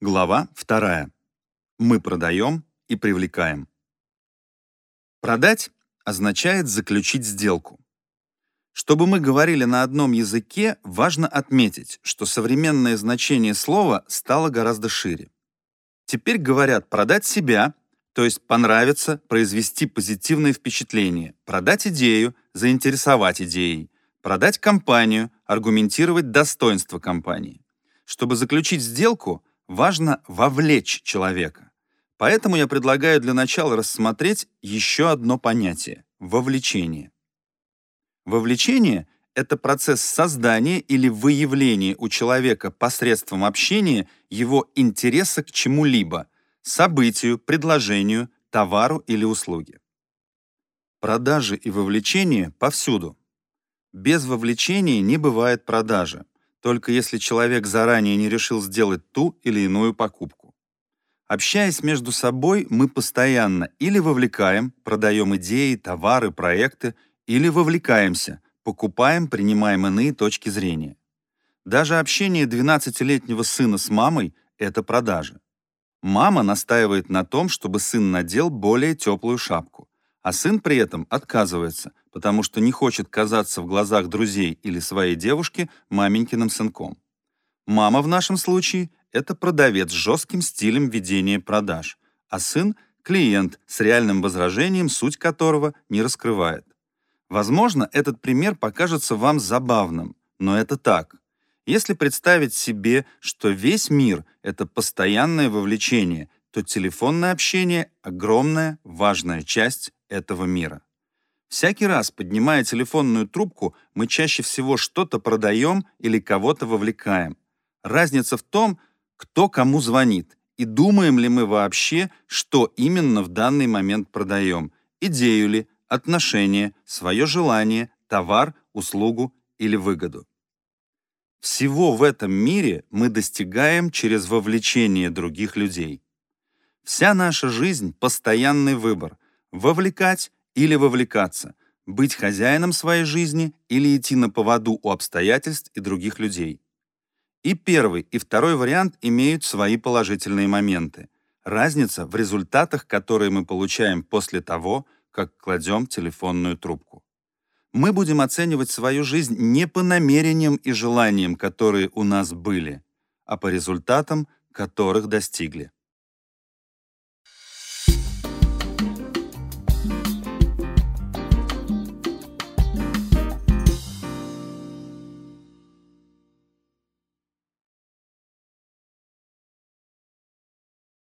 Глава 2. Мы продаем и привлекаем. Продать означает заключить сделку. Чтобы мы говорили на одном языке, важно отметить, что современное значение слова стало гораздо шире. Теперь говорят продать себя, то есть понравиться, произвести позитивное впечатление, продать идею, заинтересовать идеей, продать компанию, аргументировать достоинство компании. Чтобы заключить сделку, важно вовлечь человека. Поэтому я предлагаю для начала рассмотреть еще одно понятие — вовлечение. Вовлечение — это процесс создания или выявления у человека посредством общения его интереса к чему-либо — событию, предложению, товару или услуге. Продажи и вовлечение повсюду. Без вовлечения не бывает продажи, только если человек заранее не решил сделать ту или иную покупку. Общаясь между собой, мы постоянно или вовлекаем, продаем идеи, товары, проекты, или вовлекаемся, покупаем, принимаем иные точки зрения. Даже общение 12-летнего сына с мамой — это продажа. Мама настаивает на том, чтобы сын надел более теплую шапку, а сын при этом отказывается, потому что не хочет казаться в глазах друзей или своей девушки маменькиным сынком. Мама в нашем случае — это продавец с жестким стилем ведения продаж, а сын — клиент с реальным возражением, суть которого не раскрывает. Возможно, этот пример покажется вам забавным, но это так. Если представить себе, что весь мир — это постоянное вовлечение, то телефонное общение — огромная, важная часть этого мира. Всякий раз, поднимая телефонную трубку, мы чаще всего что-то продаем или кого-то вовлекаем. Разница в том, кто кому звонит, и думаем ли мы вообще, что именно в данный момент продаем, идею ли, отношение, свое желание, товар, услугу или выгоду. Всего в этом мире мы достигаем через вовлечение других людей. Вся наша жизнь — постоянный выбор — вовлекать или вовлекаться, быть хозяином своей жизни или идти на поводу у обстоятельств и других людей. И первый, и второй вариант имеют свои положительные моменты. Разница в результатах, которые мы получаем после того, как кладем телефонную трубку. Мы будем оценивать свою жизнь не по намерениям и желаниям, которые у нас были, а по результатам, которых достигли.